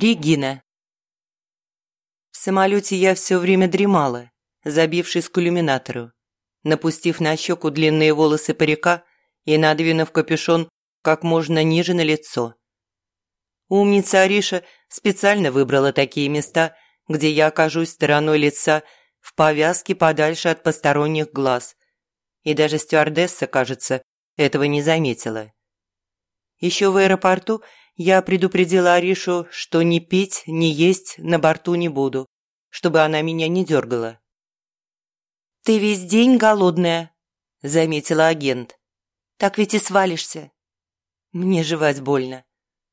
Регина. В самолете я все время дремала, забившись к иллюминатору, напустив на щеку длинные волосы парика и надвинув капюшон как можно ниже на лицо. Умница Ариша специально выбрала такие места, где я окажусь стороной лица в повязке подальше от посторонних глаз. И даже стюардесса, кажется, этого не заметила. Еще в аэропорту я предупредила Аришу, что ни пить, ни есть на борту не буду, чтобы она меня не дергала. «Ты весь день голодная», – заметила агент. «Так ведь и свалишься». «Мне жевать больно.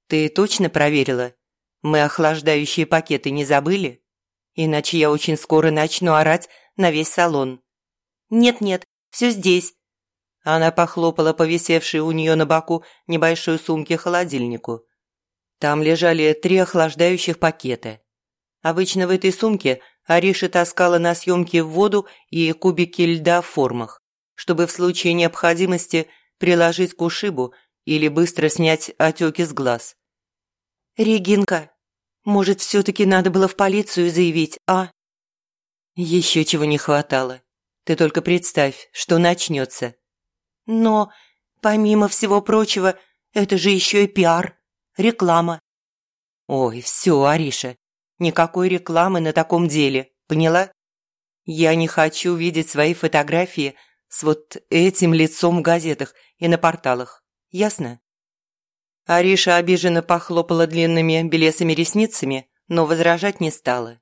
Ты точно проверила? Мы охлаждающие пакеты не забыли? Иначе я очень скоро начну орать на весь салон». «Нет-нет, все здесь». Она похлопала по висевшей у нее на боку небольшой сумке холодильнику. Там лежали три охлаждающих пакета. Обычно в этой сумке Ариша таскала на съемки воду и кубики льда в формах, чтобы в случае необходимости приложить к ушибу или быстро снять отеки с глаз. «Регинка, может, все-таки надо было в полицию заявить, а?» «Еще чего не хватало. Ты только представь, что начнется». «Но, помимо всего прочего, это же еще и пиар реклама». «Ой, все, Ариша, никакой рекламы на таком деле, поняла? Я не хочу видеть свои фотографии с вот этим лицом в газетах и на порталах, ясно?» Ариша обиженно похлопала длинными белесыми ресницами, но возражать не стала.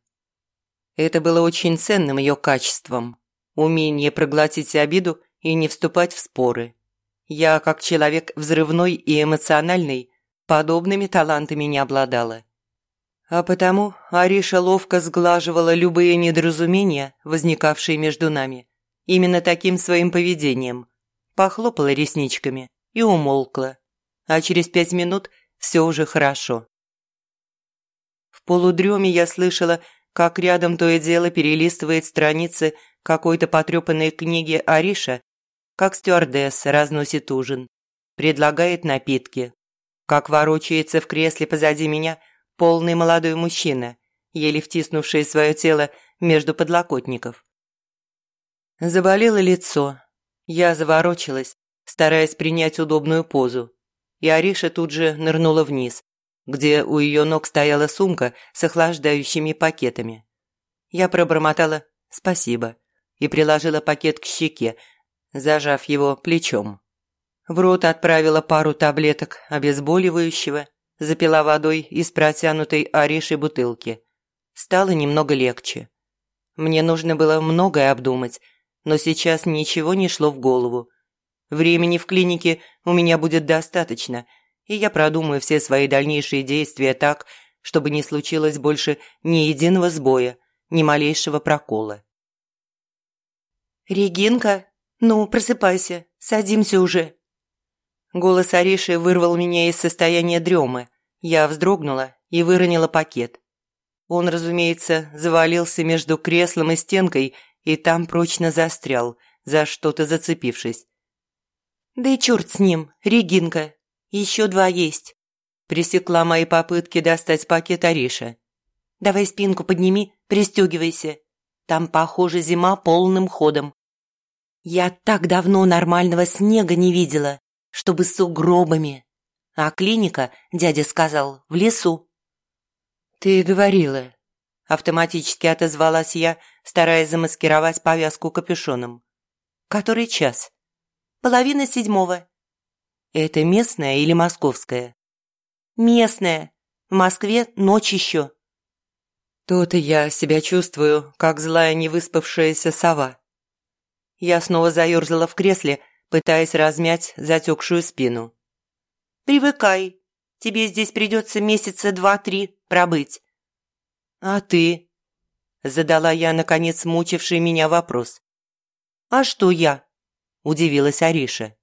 Это было очень ценным ее качеством – умение проглотить обиду и не вступать в споры. Я, как человек взрывной и эмоциональный, подобными талантами не обладала. А потому Ариша ловко сглаживала любые недоразумения, возникавшие между нами. Именно таким своим поведением. Похлопала ресничками и умолкла. А через пять минут все уже хорошо. В полудреме я слышала, как рядом то и дело перелистывает страницы какой-то потрепанной книги Ариша, как стюардесса разносит ужин, предлагает напитки, как ворочается в кресле позади меня полный молодой мужчина, еле втиснувший свое тело между подлокотников. Заболело лицо. Я заворочилась, стараясь принять удобную позу. И Ариша тут же нырнула вниз, где у ее ног стояла сумка с охлаждающими пакетами. Я пробормотала «спасибо» и приложила пакет к щеке, зажав его плечом. В рот отправила пару таблеток обезболивающего, запила водой из протянутой Аришей бутылки. Стало немного легче. Мне нужно было многое обдумать, но сейчас ничего не шло в голову. Времени в клинике у меня будет достаточно, и я продумаю все свои дальнейшие действия так, чтобы не случилось больше ни единого сбоя, ни малейшего прокола. «Регинка, ну, просыпайся, садимся уже», Голос Ариши вырвал меня из состояния дремы. Я вздрогнула и выронила пакет. Он, разумеется, завалился между креслом и стенкой и там прочно застрял, за что-то зацепившись. «Да и черт с ним, Регинка, еще два есть», пресекла мои попытки достать пакет Ариша. «Давай спинку подними, пристегивайся. Там, похоже, зима полным ходом. Я так давно нормального снега не видела чтобы с сугробами. А клиника, дядя сказал, в лесу. «Ты говорила», – автоматически отозвалась я, стараясь замаскировать повязку капюшоном. «Который час?» «Половина седьмого». «Это местная или московская?» «Местная. В Москве ночь еще». То-то я себя чувствую, как злая невыспавшаяся сова. Я снова заерзала в кресле, пытаясь размять затекшую спину. «Привыкай. Тебе здесь придется месяца два-три пробыть». «А ты?» – задала я, наконец, мучивший меня вопрос. «А что я?» – удивилась Ариша.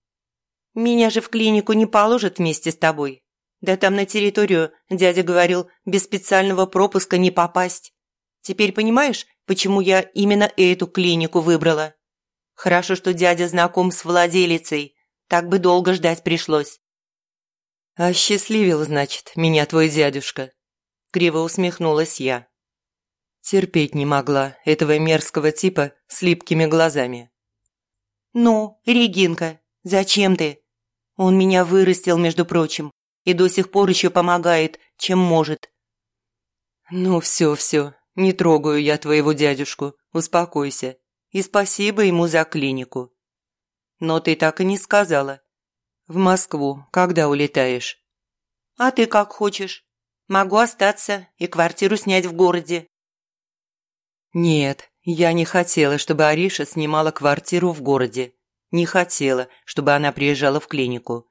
«Меня же в клинику не положат вместе с тобой. Да там на территорию, дядя говорил, без специального пропуска не попасть. Теперь понимаешь, почему я именно эту клинику выбрала?» Хорошо, что дядя знаком с владелицей. Так бы долго ждать пришлось. «Осчастливил, значит, меня твой дядюшка. Криво усмехнулась я. Терпеть не могла этого мерзкого типа с липкими глазами. «Ну, Регинка, зачем ты? Он меня вырастил, между прочим, и до сих пор еще помогает, чем может». «Ну все, все, не трогаю я твоего дядюшку, успокойся. И спасибо ему за клинику. Но ты так и не сказала. В Москву когда улетаешь?» «А ты как хочешь. Могу остаться и квартиру снять в городе». «Нет, я не хотела, чтобы Ариша снимала квартиру в городе. Не хотела, чтобы она приезжала в клинику.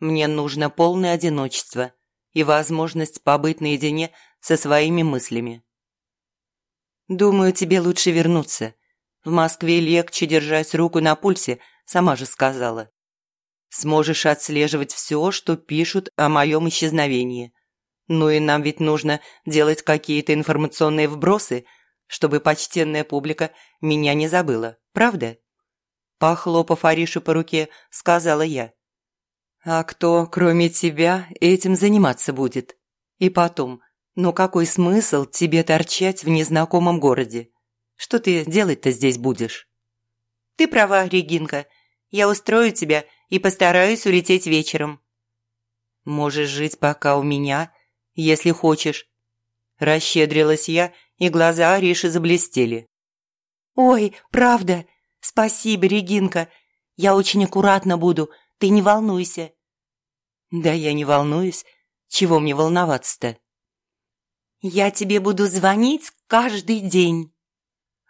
Мне нужно полное одиночество и возможность побыть наедине со своими мыслями. Думаю, тебе лучше вернуться. В Москве легче держать руку на пульсе, сама же сказала. Сможешь отслеживать все, что пишут о моем исчезновении. Ну и нам ведь нужно делать какие-то информационные вбросы – чтобы почтенная публика меня не забыла, правда?» Похлопав Аришу по руке, сказала я. «А кто, кроме тебя, этим заниматься будет? И потом, ну какой смысл тебе торчать в незнакомом городе? Что ты делать-то здесь будешь?» «Ты права, Регинка. Я устрою тебя и постараюсь улететь вечером». «Можешь жить пока у меня, если хочешь». Расщедрилась я и глаза Ариши заблестели. «Ой, правда? Спасибо, Регинка. Я очень аккуратно буду, ты не волнуйся». «Да я не волнуюсь. Чего мне волноваться-то?» «Я тебе буду звонить каждый день».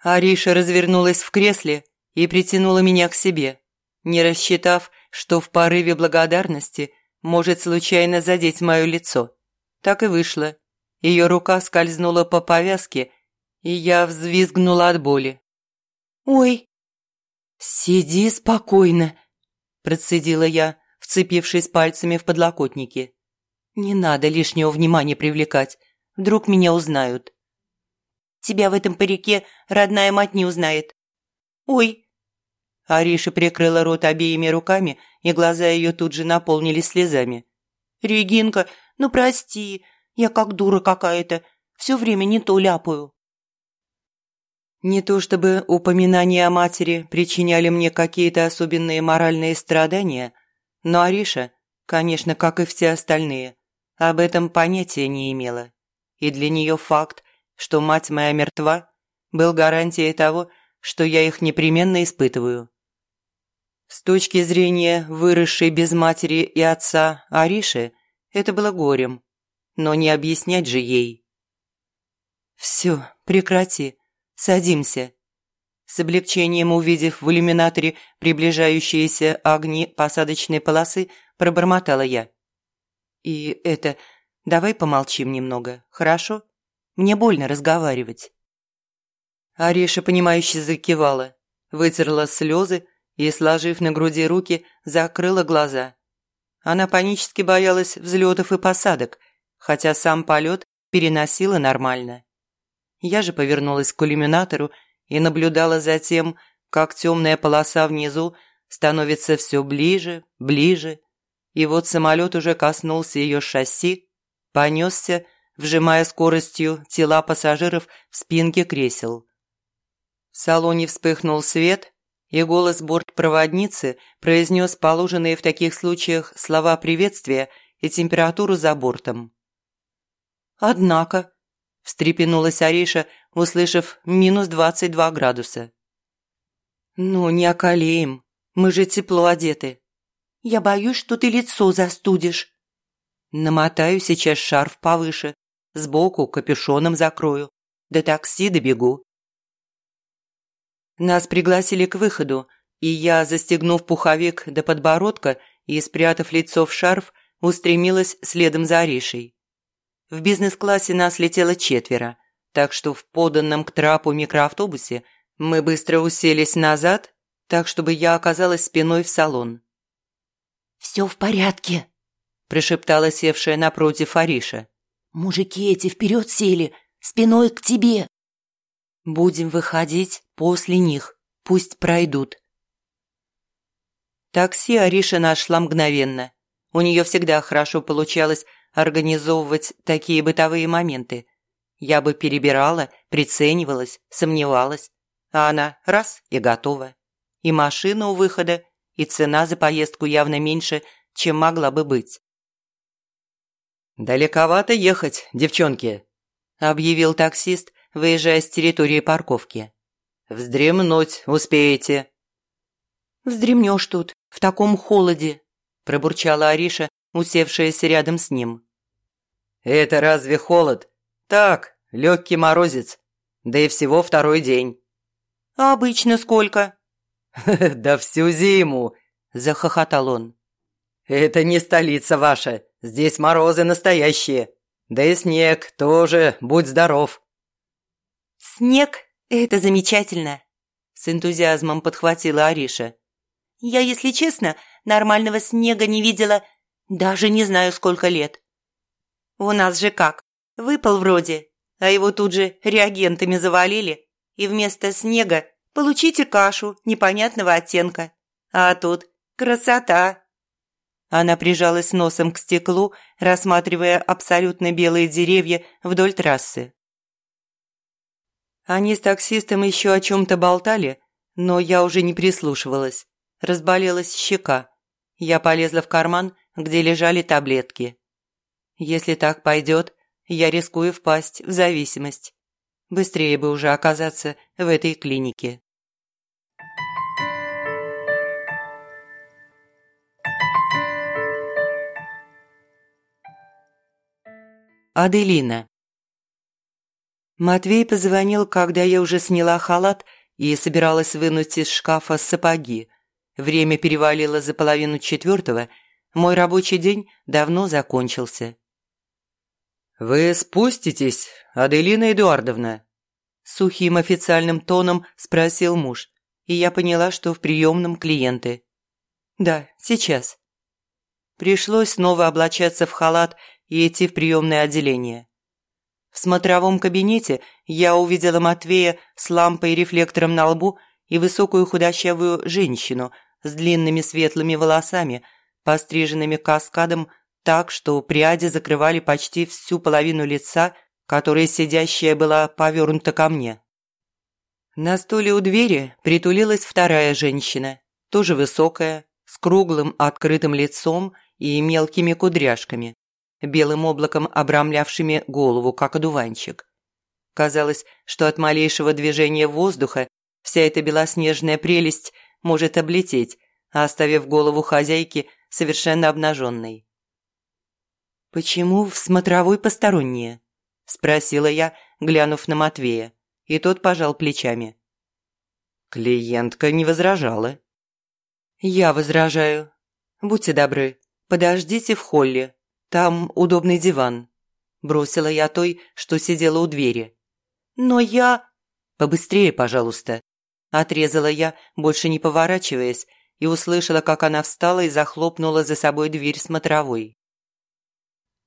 Ариша развернулась в кресле и притянула меня к себе, не рассчитав, что в порыве благодарности может случайно задеть мое лицо. Так и вышло. Ее рука скользнула по повязке, и я взвизгнула от боли. «Ой!» «Сиди спокойно», – процедила я, вцепившись пальцами в подлокотники. «Не надо лишнего внимания привлекать, вдруг меня узнают». «Тебя в этом парике родная мать не узнает». «Ой!» Ариша прикрыла рот обеими руками, и глаза ее тут же наполнились слезами. «Регинка, ну прости, я как дура какая-то, все время не то ляпаю». Не то чтобы упоминания о матери причиняли мне какие-то особенные моральные страдания, но Ариша, конечно, как и все остальные, об этом понятия не имела. И для нее факт, что мать моя мертва, был гарантией того, что я их непременно испытываю. С точки зрения выросшей без матери и отца Ариши, это было горем, но не объяснять же ей. «Все, прекрати, садимся». С облегчением увидев в иллюминаторе приближающиеся огни посадочной полосы, пробормотала я. «И это, давай помолчим немного, хорошо? Мне больно разговаривать». Ариша, понимающе закивала, вытерла слезы и, сложив на груди руки, закрыла глаза. Она панически боялась взлетов и посадок – хотя сам полет переносила нормально. Я же повернулась к иллюминатору и наблюдала за тем, как темная полоса внизу становится все ближе, ближе, и вот самолет уже коснулся ее шасси, понесся, вжимая скоростью тела пассажиров в спинки кресел. В салоне вспыхнул свет, и голос бортпроводницы произнес положенные в таких случаях слова приветствия и температуру за бортом. «Однако», – встрепенулась Ариша, услышав минус двадцать два градуса. «Ну, не околеем, мы же тепло одеты». «Я боюсь, что ты лицо застудишь». «Намотаю сейчас шарф повыше, сбоку капюшоном закрою, до такси добегу». Нас пригласили к выходу, и я, застегнув пуховик до подбородка и спрятав лицо в шарф, устремилась следом за Аришей. В бизнес-классе нас летело четверо, так что в поданном к трапу микроавтобусе мы быстро уселись назад, так чтобы я оказалась спиной в салон. «Все в порядке», – прошептала севшая напротив Ариша. «Мужики эти вперед сели, спиной к тебе». «Будем выходить после них, пусть пройдут». Такси Ариша нашла мгновенно. У нее всегда хорошо получалось организовывать такие бытовые моменты. Я бы перебирала, приценивалась, сомневалась. А она раз и готова. И машина у выхода, и цена за поездку явно меньше, чем могла бы быть. «Далековато ехать, девчонки», – объявил таксист, выезжая с территории парковки. «Вздремнуть успеете». «Вздремнешь тут, в таком холоде», – пробурчала Ариша, усевшаяся рядом с ним. «Это разве холод? Так, легкий морозец. Да и всего второй день». «А обычно сколько?» «Да всю зиму», – захохотал он. «Это не столица ваша, здесь морозы настоящие. Да и снег тоже, будь здоров». «Снег – это замечательно», – с энтузиазмом подхватила Ариша. «Я, если честно, нормального снега не видела даже не знаю сколько лет. У нас же как, выпал вроде, а его тут же реагентами завалили, и вместо снега получите кашу непонятного оттенка. А тут красота!» Она прижалась носом к стеклу, рассматривая абсолютно белые деревья вдоль трассы. Они с таксистом еще о чем-то болтали, но я уже не прислушивалась. Разболелась щека. Я полезла в карман, где лежали таблетки. Если так пойдет, я рискую впасть в зависимость. Быстрее бы уже оказаться в этой клинике. Аделина. Матвей позвонил, когда я уже сняла халат и собиралась вынуть из шкафа сапоги. Время перевалило за половину четвертого, мой рабочий день давно закончился. «Вы спуститесь, Аделина Эдуардовна?» Сухим официальным тоном спросил муж, и я поняла, что в приемном клиенты. «Да, сейчас». Пришлось снова облачаться в халат и идти в приемное отделение. В смотровом кабинете я увидела Матвея с лампой и рефлектором на лбу и высокую худощавую женщину с длинными светлыми волосами, постриженными каскадом так, что пряди закрывали почти всю половину лица, которая сидящая была повернута ко мне. На стуле у двери притулилась вторая женщина, тоже высокая, с круглым открытым лицом и мелкими кудряшками белым облаком обрамлявшими голову, как одуванчик. Казалось, что от малейшего движения воздуха вся эта белоснежная прелесть может облететь, оставив голову хозяйки совершенно обнаженной. «Почему в смотровой посторонние?» – спросила я, глянув на Матвея, и тот пожал плечами. Клиентка не возражала. «Я возражаю. Будьте добры, подождите в холле, там удобный диван. Бросила я той, что сидела у двери. Но я... Побыстрее, пожалуйста. Отрезала я, больше не поворачиваясь, и услышала, как она встала и захлопнула за собой дверь смотровой.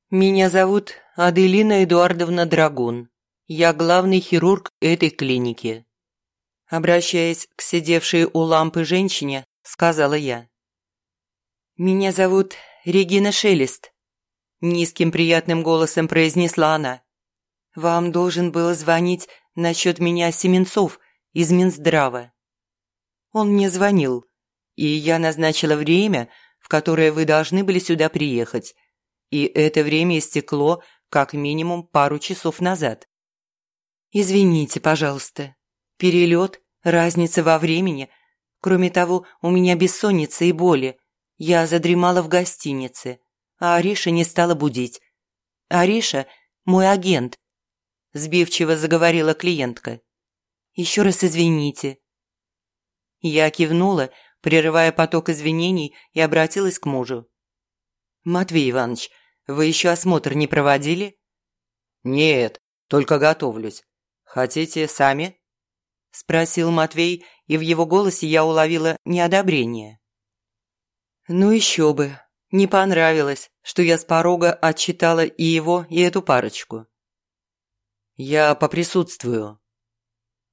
«Меня зовут Аделина Эдуардовна Драгун. Я главный хирург этой клиники». Обращаясь к сидевшей у лампы женщине, сказала я. «Меня зовут Регина Шелест. Низким приятным голосом произнесла она. «Вам должен был звонить насчет меня Семенцов из Минздрава». Он мне звонил, и я назначила время, в которое вы должны были сюда приехать. И это время истекло как минимум пару часов назад. Извините, пожалуйста. Перелет, разница во времени. Кроме того, у меня бессонница и боли. Я задремала в гостинице а Ариша не стала будить. «Ариша – мой агент», – сбивчиво заговорила клиентка. «Еще раз извините». Я кивнула, прерывая поток извинений, и обратилась к мужу. «Матвей Иванович, вы еще осмотр не проводили?» «Нет, только готовлюсь. Хотите сами?» Спросил Матвей, и в его голосе я уловила неодобрение. «Ну еще бы, не понравилось, что я с порога отчитала и его, и эту парочку. «Я поприсутствую».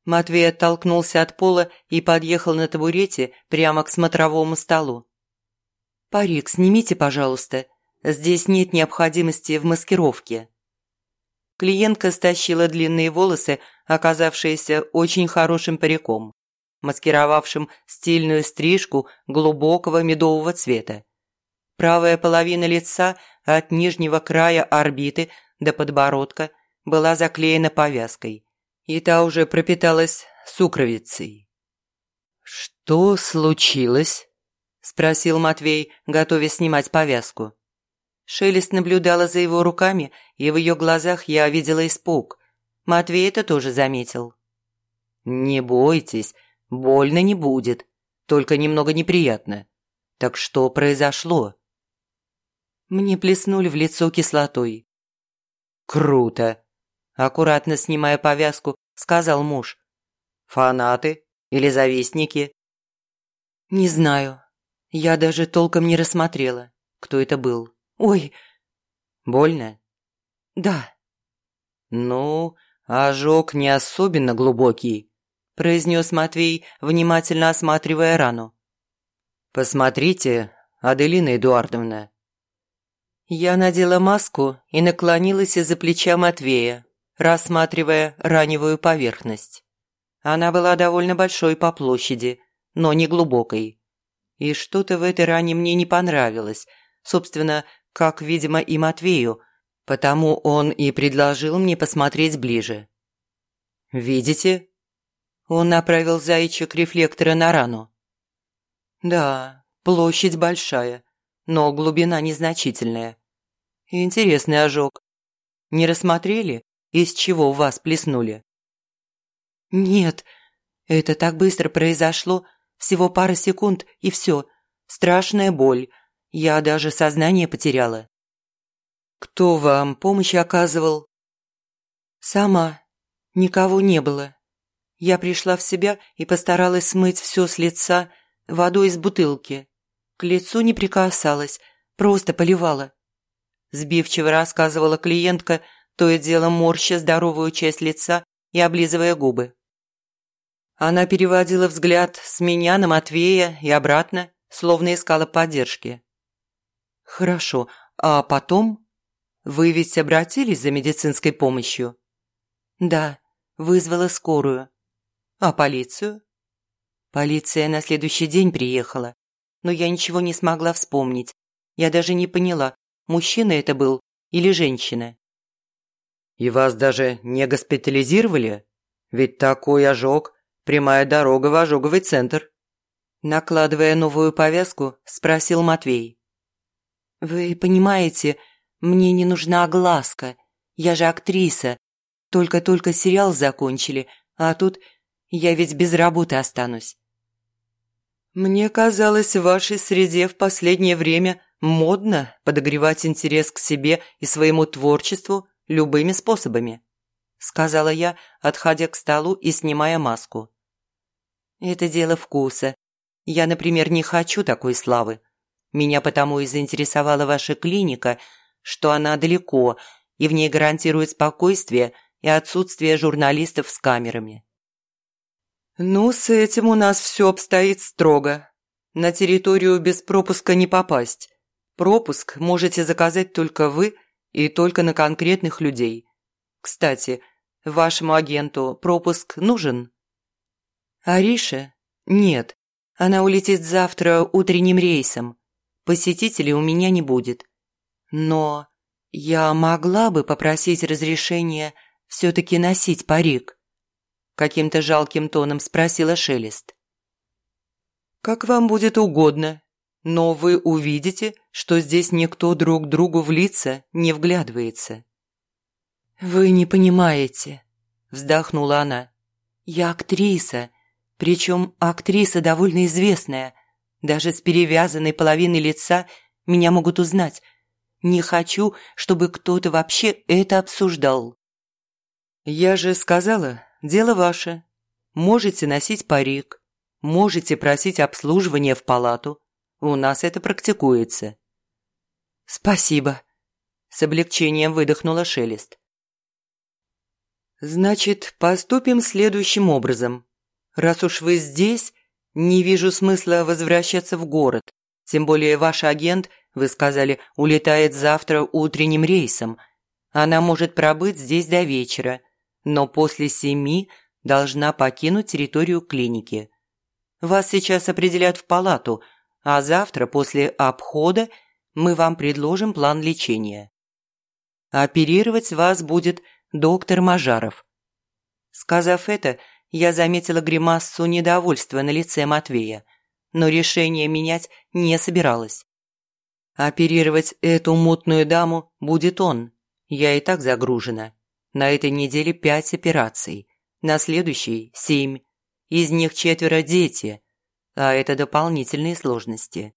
Матвей оттолкнулся от пола и подъехал на табурете прямо к смотровому столу. «Парик снимите, пожалуйста. Здесь нет необходимости в маскировке». Клиентка стащила длинные волосы, оказавшиеся очень хорошим париком, маскировавшим стильную стрижку глубокого медового цвета. Правая половина лица от нижнего края орбиты до подбородка была заклеена повязкой, и та уже пропиталась сукровицей. «Что случилось?» – спросил Матвей, готовясь снимать повязку. Шелест наблюдала за его руками, и в ее глазах я видела испуг. Матвей это тоже заметил. «Не бойтесь, больно не будет, только немного неприятно. Так что произошло?» Мне плеснули в лицо кислотой. «Круто!» Аккуратно снимая повязку, сказал муж. «Фанаты или завистники?» «Не знаю. Я даже толком не рассмотрела, кто это был. Ой!» «Больно?» «Да». «Ну, ожог не особенно глубокий», – произнес Матвей, внимательно осматривая рану. «Посмотрите, Аделина Эдуардовна». Я надела маску и наклонилась из-за плеча Матвея, рассматривая раневую поверхность. Она была довольно большой по площади, но не глубокой. И что-то в этой ране мне не понравилось, собственно, как, видимо, и Матвею, потому он и предложил мне посмотреть ближе. «Видите?» Он направил зайчик рефлектора на рану. «Да, площадь большая, но глубина незначительная. Интересный ожог. Не рассмотрели, из чего вас плеснули?» «Нет, это так быстро произошло, всего пара секунд и все. Страшная боль, я даже сознание потеряла. Кто вам помощь оказывал? Сама. Никого не было. Я пришла в себя и постаралась смыть все с лица водой из бутылки. К лицу не прикасалась, просто поливала. Сбивчиво рассказывала клиентка, то и дело морща здоровую часть лица и облизывая губы. Она переводила взгляд с меня на Матвея и обратно, словно искала поддержки. «Хорошо, а потом? Вы ведь обратились за медицинской помощью?» «Да, вызвала скорую. А полицию?» Полиция на следующий день приехала, но я ничего не смогла вспомнить. Я даже не поняла, мужчина это был или женщина. «И вас даже не госпитализировали? Ведь такой ожог – прямая дорога в ожоговый центр». Накладывая новую повязку, спросил Матвей. «Вы понимаете, мне не нужна огласка. Я же актриса. Только-только сериал закончили, а тут я ведь без работы останусь». «Мне казалось, в вашей среде в последнее время модно подогревать интерес к себе и своему творчеству любыми способами», сказала я, отходя к столу и снимая маску. «Это дело вкуса. Я, например, не хочу такой славы. Меня потому и заинтересовала ваша клиника, что она далеко, и в ней гарантирует спокойствие и отсутствие журналистов с камерами. Ну, с этим у нас все обстоит строго. На территорию без пропуска не попасть. Пропуск можете заказать только вы и только на конкретных людей. Кстати, вашему агенту пропуск нужен? Ариша? Нет. Она улетит завтра утренним рейсом посетителей у меня не будет. Но я могла бы попросить разрешения все-таки носить парик?» Каким-то жалким тоном спросила Шелест. «Как вам будет угодно, но вы увидите, что здесь никто друг другу в лица не вглядывается». «Вы не понимаете», – вздохнула она. «Я актриса, причем актриса довольно известная, даже с перевязанной половиной лица меня могут узнать. Не хочу, чтобы кто-то вообще это обсуждал. Я же сказала, дело ваше. Можете носить парик, можете просить обслуживания в палату. У нас это практикуется. Спасибо. С облегчением выдохнула Шелест. Значит, поступим следующим образом. Раз уж вы здесь, не вижу смысла возвращаться в город, тем более ваш агент вы сказали, улетает завтра утренним рейсом. Она может пробыть здесь до вечера, но после семи должна покинуть территорию клиники. Вас сейчас определят в палату, а завтра после обхода мы вам предложим план лечения. Оперировать вас будет доктор Мажаров. Сказав это, я заметила гримассу недовольства на лице Матвея, но решение менять не собиралась. Оперировать эту мутную даму будет он. Я и так загружена. На этой неделе пять операций, на следующей – семь. Из них четверо дети, а это дополнительные сложности.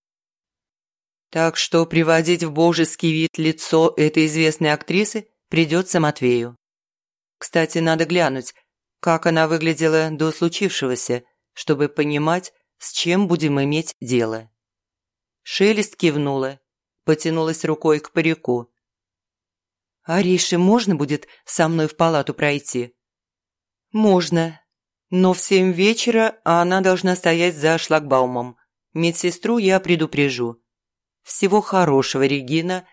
Так что приводить в божеский вид лицо этой известной актрисы придется Матвею. Кстати, надо глянуть, как она выглядела до случившегося, чтобы понимать, с чем будем иметь дело. Шелест кивнула, потянулась рукой к парику. «Арише можно будет со мной в палату пройти?» «Можно. Но в семь вечера она должна стоять за шлагбаумом. Медсестру я предупрежу. Всего хорошего, Регина.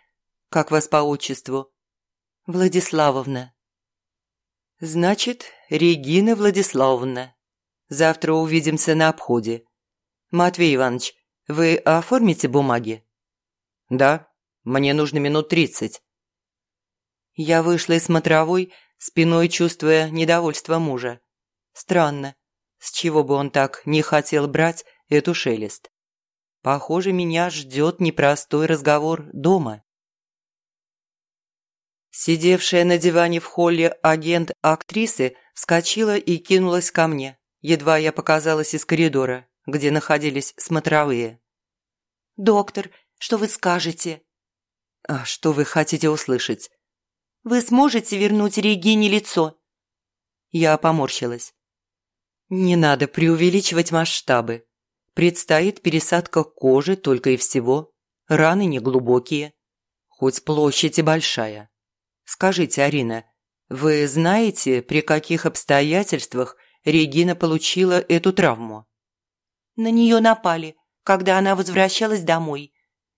Как вас по отчеству?» «Владиславовна». «Значит, Регина Владиславовна. Завтра увидимся на обходе. Матвей Иванович, вы оформите бумаги?» «Да, мне нужно минут тридцать». Я вышла из смотровой, спиной чувствуя недовольство мужа. Странно, с чего бы он так не хотел брать эту шелест. Похоже, меня ждет непростой разговор дома. Сидевшая на диване в холле агент актрисы вскочила и кинулась ко мне, едва я показалась из коридора, где находились смотровые. «Доктор, что вы скажете?» «А что вы хотите услышать?» «Вы сможете вернуть Регине лицо?» Я поморщилась. «Не надо преувеличивать масштабы. Предстоит пересадка кожи только и всего. Раны неглубокие. Хоть площадь и большая. Скажите, Арина, вы знаете, при каких обстоятельствах Регина получила эту травму? На нее напали, когда она возвращалась домой.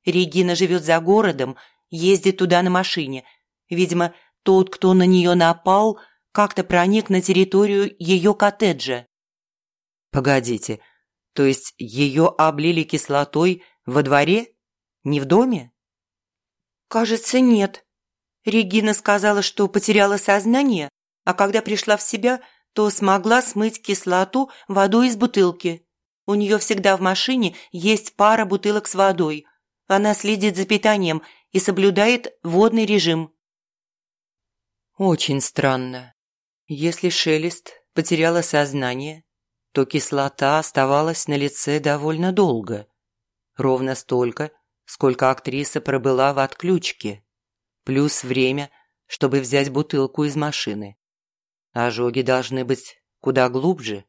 Регина живет за городом, ездит туда на машине. Видимо, тот, кто на нее напал, как-то проник на территорию ее коттеджа. Погодите, то есть ее облили кислотой во дворе? Не в доме? Кажется, нет. Регина сказала, что потеряла сознание, а когда пришла в себя, то смогла смыть кислоту водой из бутылки. У нее всегда в машине есть пара бутылок с водой. Она следит за питанием и соблюдает водный режим. Очень странно. Если Шелест потеряла сознание, то кислота оставалась на лице довольно долго. Ровно столько, сколько актриса пробыла в отключке плюс время, чтобы взять бутылку из машины. Ожоги должны быть куда глубже.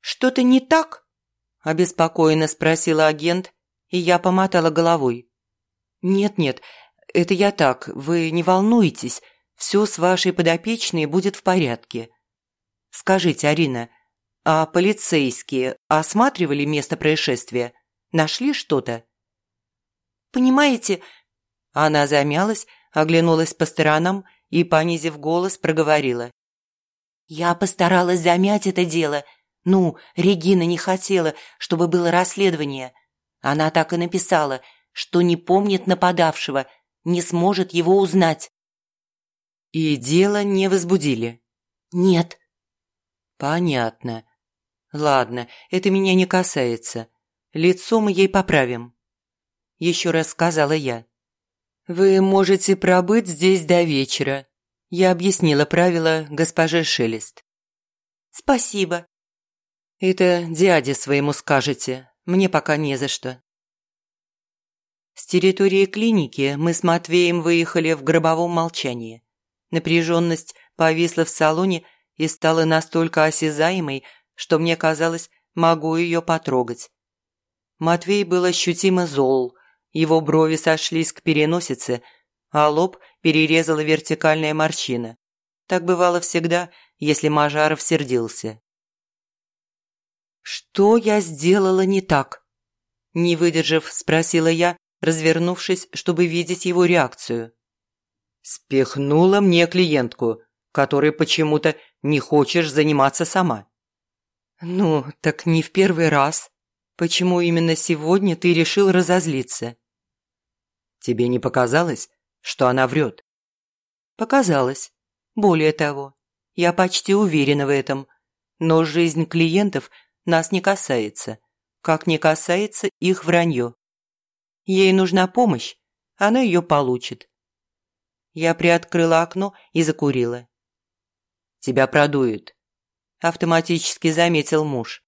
«Что-то не так?» – обеспокоенно спросила агент, и я помотала головой. «Нет-нет, это я так, вы не волнуйтесь, все с вашей подопечной будет в порядке. Скажите, Арина, а полицейские осматривали место происшествия? Нашли что-то?» «Понимаете, она замялась, оглянулась по сторонам и, понизив голос, проговорила. «Я постаралась замять это дело. Ну, Регина не хотела, чтобы было расследование. Она так и написала, что не помнит нападавшего, не сможет его узнать». «И дело не возбудили?» «Нет». «Понятно. Ладно, это меня не касается. Лицо мы ей поправим». Еще раз сказала я. «Вы можете пробыть здесь до вечера», – я объяснила правила госпоже Шелест. «Спасибо». «Это дяде своему скажете, мне пока не за что». С территории клиники мы с Матвеем выехали в гробовом молчании. Напряженность повисла в салоне и стала настолько осязаемой, что мне казалось, могу ее потрогать. Матвей был ощутимо зол – его брови сошлись к переносице, а лоб перерезала вертикальная морщина. Так бывало всегда, если Мажаров сердился. «Что я сделала не так?» Не выдержав, спросила я, развернувшись, чтобы видеть его реакцию. «Спихнула мне клиентку, которой почему-то не хочешь заниматься сама». «Ну, так не в первый раз. Почему именно сегодня ты решил разозлиться?» «Тебе не показалось, что она врет?» «Показалось. Более того, я почти уверена в этом. Но жизнь клиентов нас не касается, как не касается их вранье. Ей нужна помощь, она ее получит. Я приоткрыла окно и закурила. «Тебя продует», – автоматически заметил муж.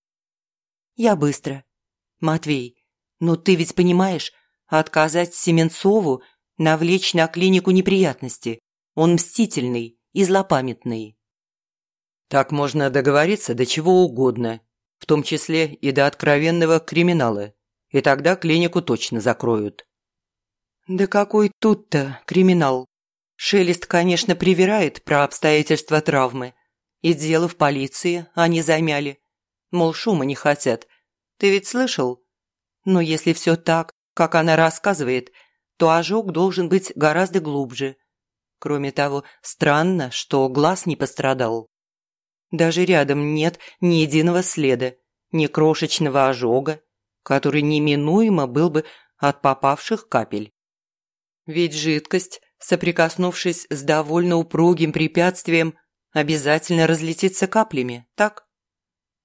«Я быстро. Матвей, ну ты ведь понимаешь, отказать Семенцову – навлечь на клинику неприятности. Он мстительный и злопамятный». «Так можно договориться до чего угодно, в том числе и до откровенного криминала, и тогда клинику точно закроют». «Да какой тут-то криминал? Шелест, конечно, привирает про обстоятельства травмы. И дело в полиции они замяли. Мол, шума не хотят. Ты ведь слышал? Но если все так, как она рассказывает, то ожог должен быть гораздо глубже. Кроме того, странно, что глаз не пострадал. Даже рядом нет ни единого следа, ни крошечного ожога, который неминуемо был бы от попавших капель. Ведь жидкость, соприкоснувшись с довольно упругим препятствием, обязательно разлетится каплями, так?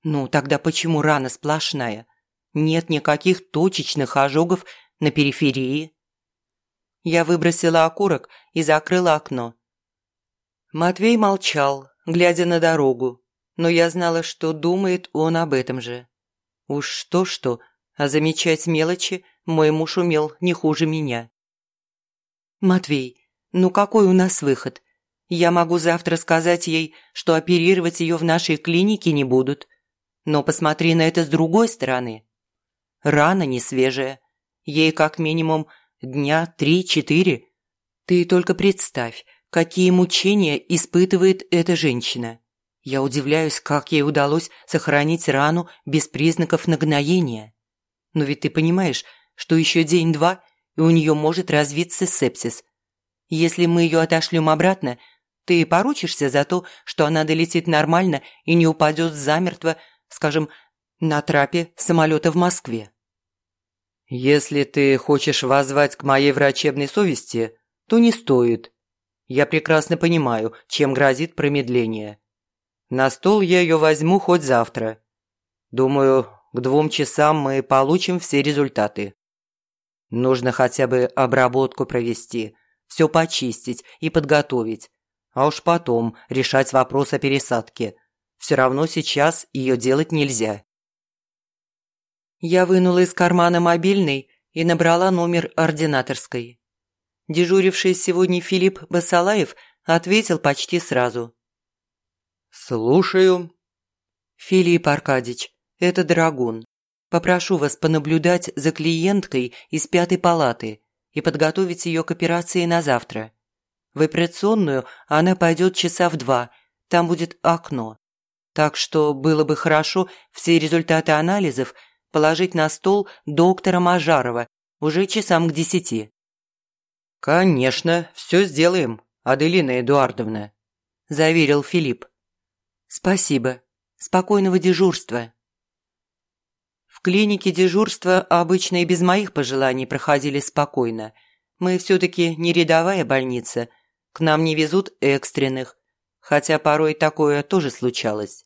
Ну, тогда почему рана сплошная? Нет никаких точечных ожогов на периферии. Я выбросила окурок и закрыла окно. Матвей молчал, глядя на дорогу, но я знала, что думает он об этом же. Уж что-что, а замечать мелочи мой муж умел не хуже меня. «Матвей, ну какой у нас выход? Я могу завтра сказать ей, что оперировать ее в нашей клинике не будут. Но посмотри на это с другой стороны. Рана не свежая. Ей как минимум дня три-четыре. Ты только представь, какие мучения испытывает эта женщина. Я удивляюсь, как ей удалось сохранить рану без признаков нагноения. Но ведь ты понимаешь, что еще день-два, и у нее может развиться сепсис. Если мы ее отошлем обратно, ты поручишься за то, что она долетит нормально и не упадет замертво, скажем, на трапе самолета в Москве. «Если ты хочешь воззвать к моей врачебной совести, то не стоит», я прекрасно понимаю, чем грозит промедление. На стол я ее возьму хоть завтра. Думаю, к двум часам мы получим все результаты. Нужно хотя бы обработку провести, все почистить и подготовить, а уж потом решать вопрос о пересадке. Все равно сейчас ее делать нельзя. Я вынула из кармана мобильный и набрала номер ординаторской. Дежуривший сегодня Филипп Басалаев ответил почти сразу. «Слушаю». «Филипп Аркадьевич, это Драгун. Попрошу вас понаблюдать за клиенткой из пятой палаты и подготовить ее к операции на завтра. В операционную она пойдет часа в два, там будет окно. Так что было бы хорошо все результаты анализов положить на стол доктора Мажарова уже часам к десяти. «Конечно, все сделаем, Аделина Эдуардовна», – заверил Филипп. «Спасибо. Спокойного дежурства». В клинике дежурства обычно и без моих пожеланий проходили спокойно. Мы все-таки не рядовая больница, к нам не везут экстренных, хотя порой такое тоже случалось.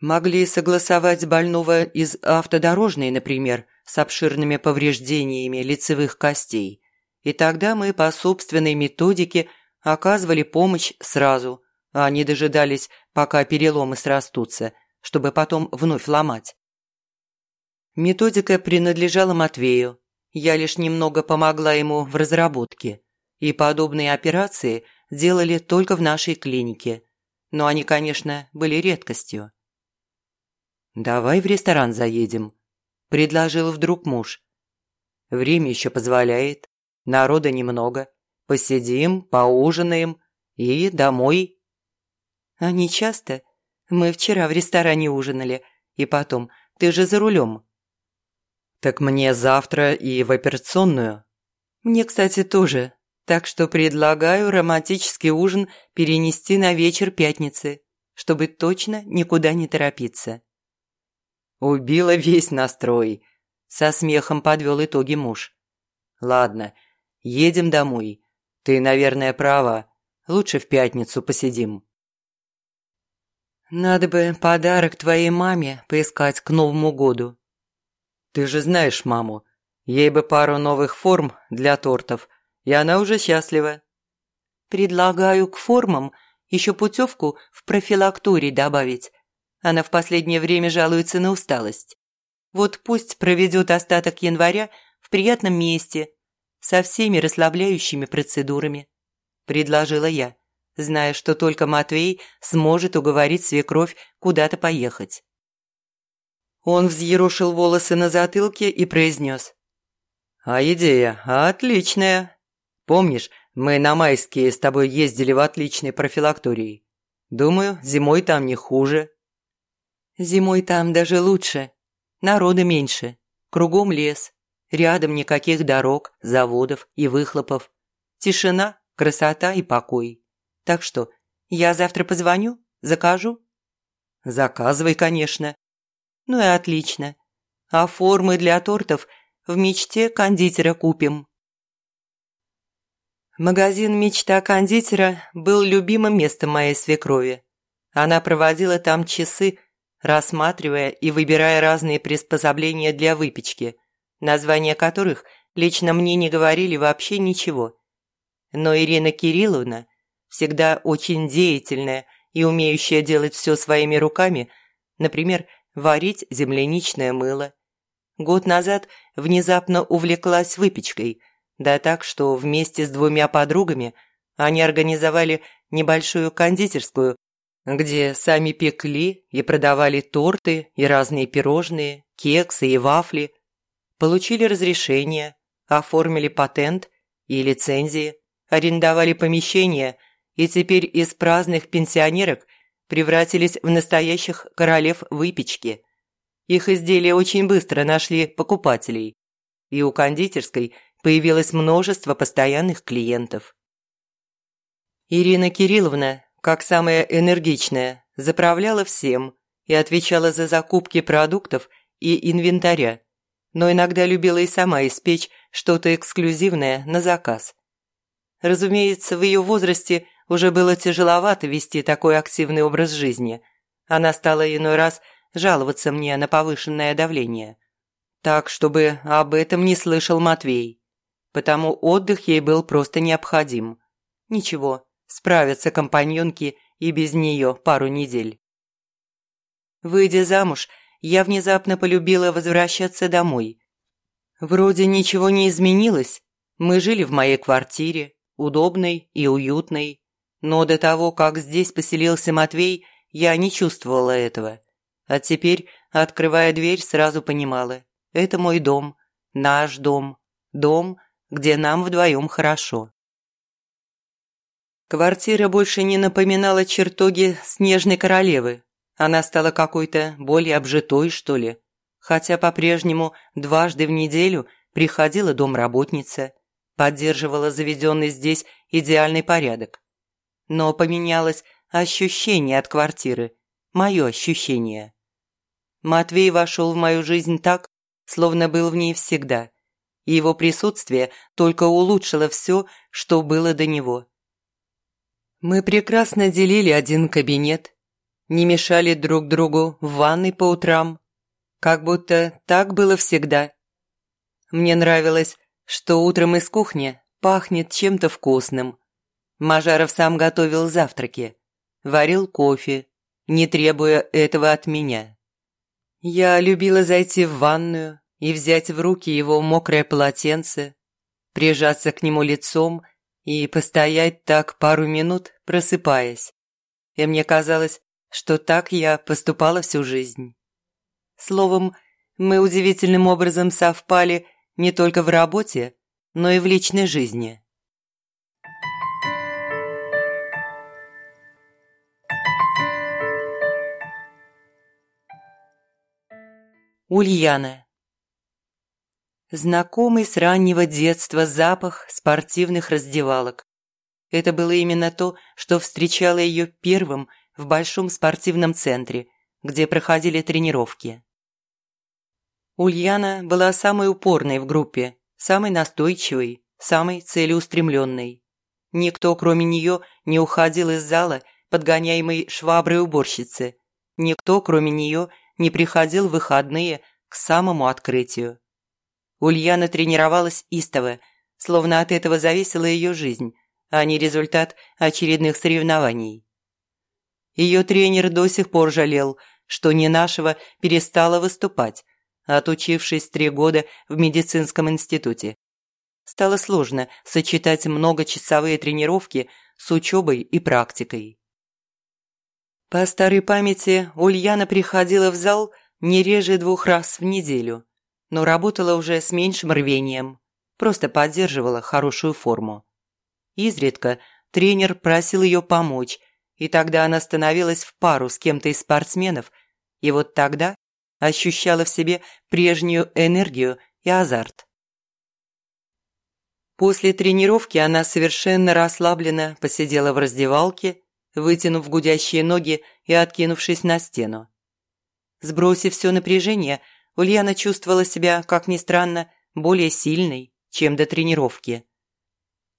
Могли согласовать больного из автодорожной, например, с обширными повреждениями лицевых костей – и тогда мы по собственной методике оказывали помощь сразу, а не дожидались, пока переломы срастутся, чтобы потом вновь ломать. Методика принадлежала Матвею. Я лишь немного помогла ему в разработке. И подобные операции делали только в нашей клинике. Но они, конечно, были редкостью. «Давай в ресторан заедем», – предложил вдруг муж. «Время еще позволяет. Народа немного. Посидим, поужинаем и домой. А не часто? Мы вчера в ресторане ужинали. И потом, ты же за рулем. Так мне завтра и в операционную. Мне, кстати, тоже. Так что предлагаю романтический ужин перенести на вечер пятницы, чтобы точно никуда не торопиться. Убила весь настрой. Со смехом подвел итоги муж. Ладно, едем домой. Ты, наверное, права. Лучше в пятницу посидим. Надо бы подарок твоей маме поискать к Новому году. Ты же знаешь маму. Ей бы пару новых форм для тортов, и она уже счастлива. Предлагаю к формам еще путевку в профилакторий добавить. Она в последнее время жалуется на усталость. Вот пусть проведет остаток января в приятном месте, со всеми расслабляющими процедурами. Предложила я, зная, что только Матвей сможет уговорить свекровь куда-то поехать. Он взъерошил волосы на затылке и произнес. «А идея отличная. Помнишь, мы на майские с тобой ездили в отличной профилактории. Думаю, зимой там не хуже». «Зимой там даже лучше. Народа меньше. Кругом лес. Рядом никаких дорог, заводов и выхлопов. Тишина, красота и покой. Так что, я завтра позвоню, закажу?» «Заказывай, конечно». «Ну и отлично. А формы для тортов – в мечте кондитера купим». Магазин «Мечта кондитера» был любимым местом моей свекрови. Она проводила там часы, рассматривая и выбирая разные приспособления для выпечки, названия которых лично мне не говорили вообще ничего. Но Ирина Кирилловна, всегда очень деятельная и умеющая делать все своими руками, например, варить земляничное мыло, Год назад внезапно увлеклась выпечкой, да так, что вместе с двумя подругами они организовали небольшую кондитерскую, где сами пекли и продавали торты и разные пирожные, кексы и вафли, получили разрешение, оформили патент и лицензии, арендовали помещения и теперь из праздных пенсионерок превратились в настоящих королев выпечки – их изделия очень быстро нашли покупателей, и у кондитерской появилось множество постоянных клиентов. Ирина Кирилловна, как самая энергичная, заправляла всем и отвечала за закупки продуктов и инвентаря, но иногда любила и сама испечь что-то эксклюзивное на заказ. Разумеется, в ее возрасте уже было тяжеловато вести такой активный образ жизни. Она стала иной раз – жаловаться мне на повышенное давление. Так, чтобы об этом не слышал Матвей. Потому отдых ей был просто необходим. Ничего, справятся компаньонки и без нее пару недель. Выйдя замуж, я внезапно полюбила возвращаться домой. Вроде ничего не изменилось. Мы жили в моей квартире, удобной и уютной. Но до того, как здесь поселился Матвей, я не чувствовала этого. А теперь, открывая дверь, сразу понимала. Это мой дом, наш дом, дом, где нам вдвоем хорошо. Квартира больше не напоминала чертоги снежной королевы. Она стала какой-то более обжитой, что ли. Хотя по-прежнему дважды в неделю приходила домработница, поддерживала заведенный здесь идеальный порядок. Но поменялось ощущение от квартиры, мое ощущение. Матвей вошел в мою жизнь так, словно был в ней всегда. И его присутствие только улучшило все, что было до него. Мы прекрасно делили один кабинет, не мешали друг другу в ванной по утрам, как будто так было всегда. Мне нравилось, что утром из кухни пахнет чем-то вкусным. Мажаров сам готовил завтраки, варил кофе, не требуя этого от меня. Я любила зайти в ванную и взять в руки его мокрое полотенце, прижаться к нему лицом и постоять так пару минут, просыпаясь. И мне казалось, что так я поступала всю жизнь. Словом, мы удивительным образом совпали не только в работе, но и в личной жизни. Ульяна. Знакомый с раннего детства запах спортивных раздевалок. Это было именно то, что встречало ее первым в большом спортивном центре, где проходили тренировки. Ульяна была самой упорной в группе, самой настойчивой, самой целеустремленной. Никто, кроме нее, не уходил из зала, подгоняемой шваброй уборщицы. Никто, кроме нее, не приходил в выходные к самому открытию. Ульяна тренировалась истово, словно от этого зависела ее жизнь, а не результат очередных соревнований. Ее тренер до сих пор жалел, что не нашего перестала выступать, отучившись три года в медицинском институте. Стало сложно сочетать многочасовые тренировки с учебой и практикой. По старой памяти Ульяна приходила в зал не реже двух раз в неделю, но работала уже с меньшим рвением, просто поддерживала хорошую форму. Изредка тренер просил ее помочь, и тогда она становилась в пару с кем-то из спортсменов, и вот тогда ощущала в себе прежнюю энергию и азарт. После тренировки она совершенно расслабленно посидела в раздевалке, вытянув гудящие ноги и откинувшись на стену. Сбросив все напряжение, Ульяна чувствовала себя, как ни странно, более сильной, чем до тренировки.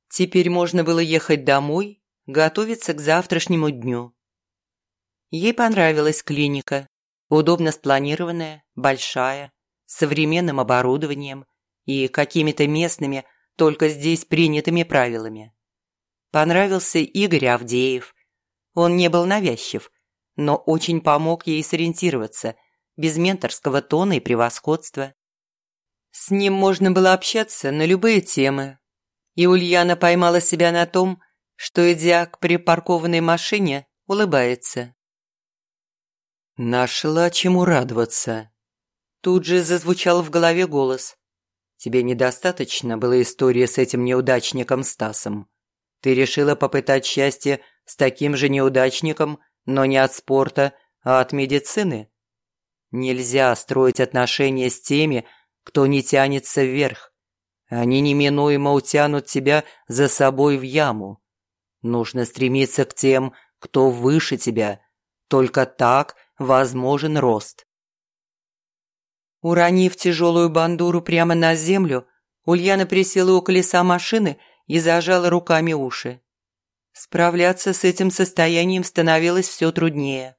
Теперь можно было ехать домой, готовиться к завтрашнему дню. Ей понравилась клиника, удобно спланированная, большая, с современным оборудованием и какими-то местными, только здесь принятыми правилами. Понравился Игорь Авдеев. Он не был навязчив, но очень помог ей сориентироваться, без менторского тона и превосходства. С ним можно было общаться на любые темы. И Ульяна поймала себя на том, что, идя к припаркованной машине, улыбается. «Нашла чему радоваться». Тут же зазвучал в голове голос. «Тебе недостаточно было истории с этим неудачником Стасом. Ты решила попытать счастье с таким же неудачником, но не от спорта, а от медицины? Нельзя строить отношения с теми, кто не тянется вверх. Они неминуемо утянут тебя за собой в яму. Нужно стремиться к тем, кто выше тебя. Только так – возможен рост. Уронив тяжелую бандуру прямо на землю, Ульяна присела у колеса машины и зажала руками уши. Справляться с этим состоянием становилось все труднее,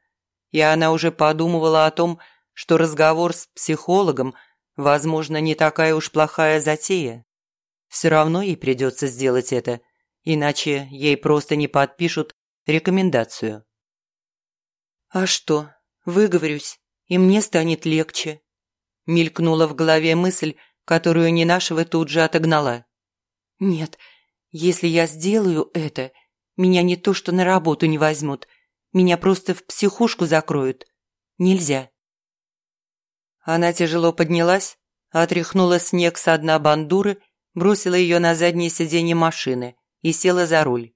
и она уже подумывала о том, что разговор с психологом, возможно, не такая уж плохая затея. Все равно ей придется сделать это, иначе ей просто не подпишут рекомендацию. «А что, Выговорюсь, и мне станет легче. Мелькнула в голове мысль, которую Нинашева тут же отогнала. Нет, если я сделаю это, меня не то что на работу не возьмут, меня просто в психушку закроют. Нельзя. Она тяжело поднялась, отряхнула снег с дна бандуры, бросила ее на заднее сиденье машины и села за руль.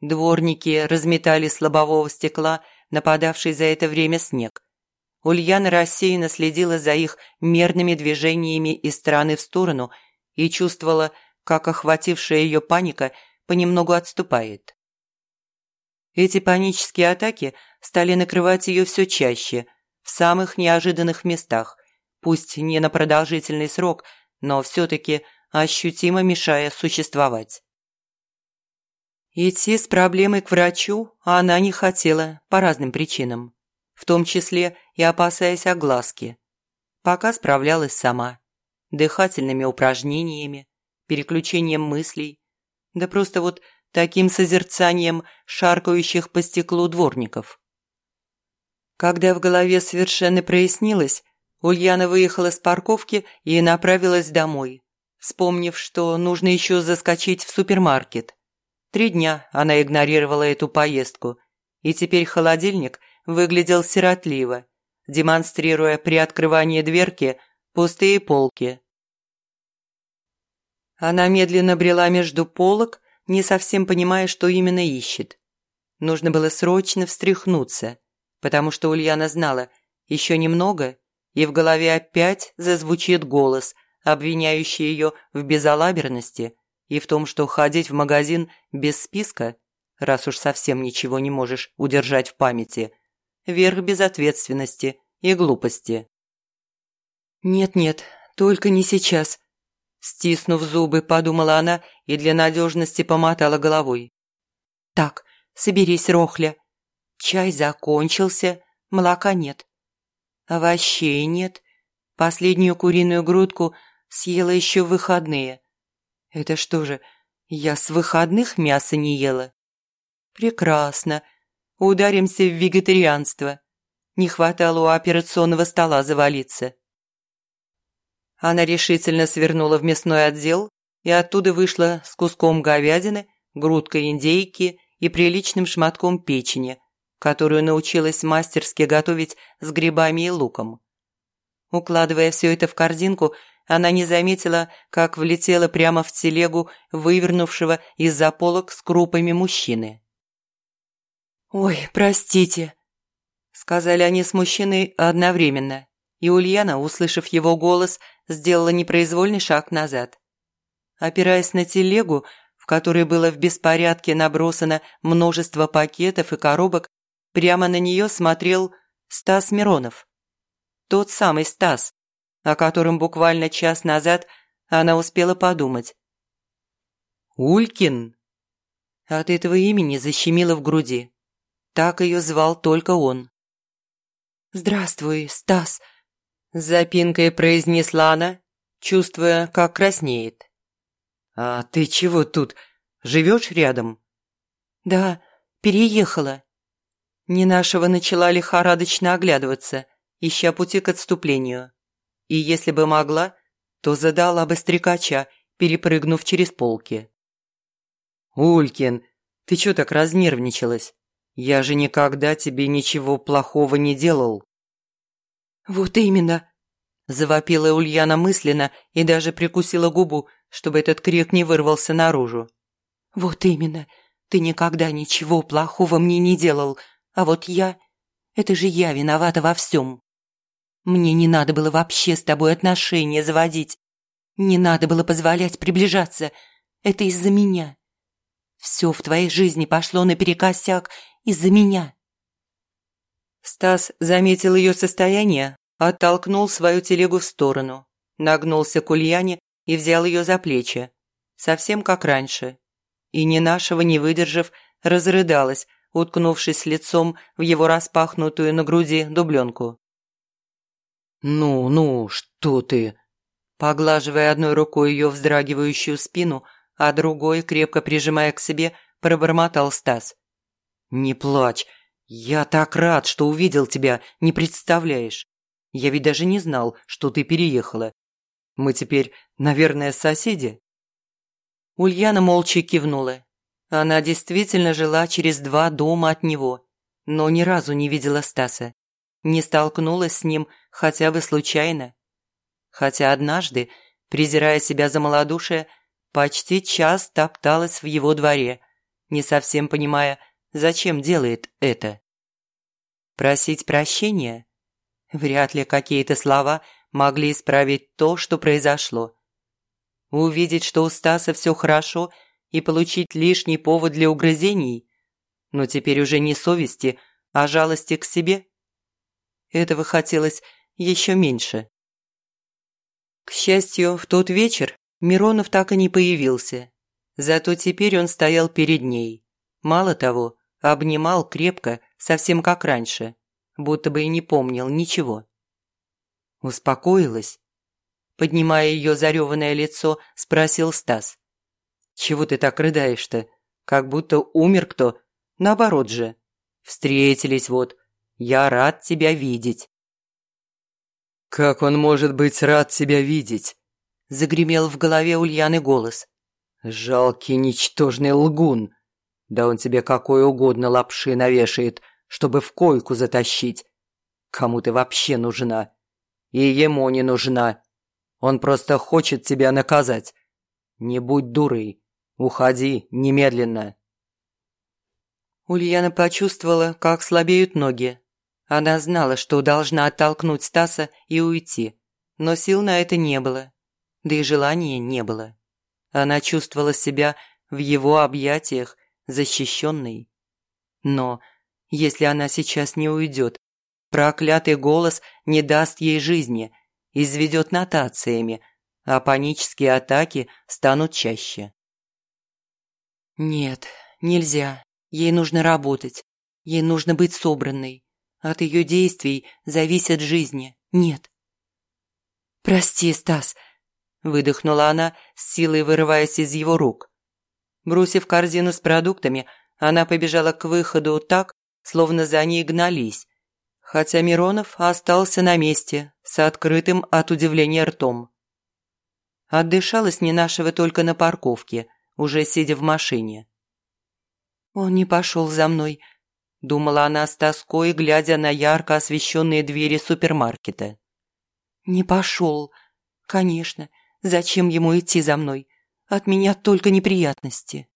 Дворники разметали с лобового стекла нападавший за это время снег. Ульяна рассеянно следила за их мерными движениями из стороны в сторону и чувствовала, как охватившая ее паника понемногу отступает. Эти панические атаки стали накрывать ее все чаще, в самых неожиданных местах, пусть не на продолжительный срок, но все-таки ощутимо мешая существовать. Идти с проблемой к врачу она не хотела по разным причинам, в том числе и опасаясь огласки. Пока справлялась сама, дыхательными упражнениями, переключением мыслей, да просто вот таким созерцанием шаркающих по стеклу дворников. Когда в голове совершенно прояснилось, Ульяна выехала с парковки и направилась домой, вспомнив, что нужно еще заскочить в супермаркет – Три дня она игнорировала эту поездку, и теперь холодильник выглядел сиротливо, демонстрируя при открывании дверки пустые полки. Она медленно брела между полок, не совсем понимая, что именно ищет. Нужно было срочно встряхнуться, потому что Ульяна знала, еще немного, и в голове опять зазвучит голос, обвиняющий ее в безалаберности и в том, что ходить в магазин без списка, раз уж совсем ничего не можешь удержать в памяти, верх безответственности и глупости. «Нет-нет, только не сейчас», – стиснув зубы, подумала она и для надежности помотала головой. «Так, соберись, Рохля. Чай закончился, молока нет. Овощей нет. Последнюю куриную грудку съела еще в выходные. Это что же, я с выходных мяса не ела? Прекрасно. Ударимся в вегетарианство. Не хватало у операционного стола завалиться. Она решительно свернула в мясной отдел и оттуда вышла с куском говядины, грудкой индейки и приличным шматком печени, которую научилась мастерски готовить с грибами и луком. Укладывая все это в корзинку, она не заметила, как влетела прямо в телегу вывернувшего из-за полок с крупами мужчины. «Ой, простите», – сказали они с мужчиной одновременно, и Ульяна, услышав его голос, сделала непроизвольный шаг назад. Опираясь на телегу, в которой было в беспорядке набросано множество пакетов и коробок, Прямо на нее смотрел Стас Миронов. Тот самый Стас, о котором буквально час назад она успела подумать. «Улькин?» От этого имени защемило в груди. Так ее звал только он. «Здравствуй, Стас», – запинкой произнесла она, чувствуя, как краснеет. «А ты чего тут? Живешь рядом?» «Да, переехала», Ненашева начала лихорадочно оглядываться, ища пути к отступлению. И если бы могла, то задала бы стрекача, перепрыгнув через полки. «Улькин, ты чё так разнервничалась? Я же никогда тебе ничего плохого не делал». «Вот именно», – завопила Ульяна мысленно и даже прикусила губу, чтобы этот крик не вырвался наружу. «Вот именно, ты никогда ничего плохого мне не делал, а вот я... Это же я виновата во всем. Мне не надо было вообще с тобой отношения заводить. Не надо было позволять приближаться. Это из-за меня. Все в твоей жизни пошло наперекосяк из-за меня. Стас заметил ее состояние, оттолкнул свою телегу в сторону, нагнулся к Ульяне и взял ее за плечи, совсем как раньше. И ни нашего не выдержав, разрыдалась, уткнувшись лицом в его распахнутую на груди дубленку. «Ну, ну, что ты?» Поглаживая одной рукой ее вздрагивающую спину, а другой, крепко прижимая к себе, пробормотал Стас. «Не плачь. Я так рад, что увидел тебя, не представляешь. Я ведь даже не знал, что ты переехала. Мы теперь, наверное, соседи?» Ульяна молча кивнула она действительно жила через два дома от него, но ни разу не видела Стаса. Не столкнулась с ним хотя бы случайно. Хотя однажды, презирая себя за малодушие, почти час топталась в его дворе, не совсем понимая, зачем делает это. Просить прощения? Вряд ли какие-то слова могли исправить то, что произошло. Увидеть, что у Стаса все хорошо – и получить лишний повод для угрызений, но теперь уже не совести, а жалости к себе. Этого хотелось еще меньше. К счастью, в тот вечер Миронов так и не появился. Зато теперь он стоял перед ней. Мало того, обнимал крепко, совсем как раньше, будто бы и не помнил ничего. Успокоилась? Поднимая ее зареванное лицо, спросил Стас. Чего ты так рыдаешь-то? Как будто умер кто. Наоборот же. Встретились вот. Я рад тебя видеть». «Как он может быть рад тебя видеть?» Загремел в голове Ульяны голос. «Жалкий, ничтожный лгун. Да он тебе какой угодно лапши навешает, чтобы в койку затащить. Кому ты вообще нужна? И ему не нужна. Он просто хочет тебя наказать. Не будь дурой. Уходи немедленно!» Ульяна почувствовала, как слабеют ноги. Она знала, что должна оттолкнуть Стаса и уйти, но сил на это не было. да и желания не было. Она чувствовала себя в его объятиях защищенной. Но если она сейчас не уйдет, проклятый голос не даст ей жизни, изведет нотациями, а панические атаки станут чаще. Нет, нельзя. Ей нужно работать. Ей нужно быть собранной. От ее действий зависят жизни. Нет. «Прости, Стас», – выдохнула она, с силой вырываясь из его рук. Бросив корзину с продуктами, она побежала к выходу так, словно за ней гнались, хотя Миронов остался на месте с открытым от удивления ртом. Отдышалась не нашего только на парковке, уже сидя в машине. «Он не пошел за мной», – думала она с тоской, глядя на ярко освещенные двери супермаркета. «Не пошел. Конечно. Зачем ему идти за мной? От меня только неприятности».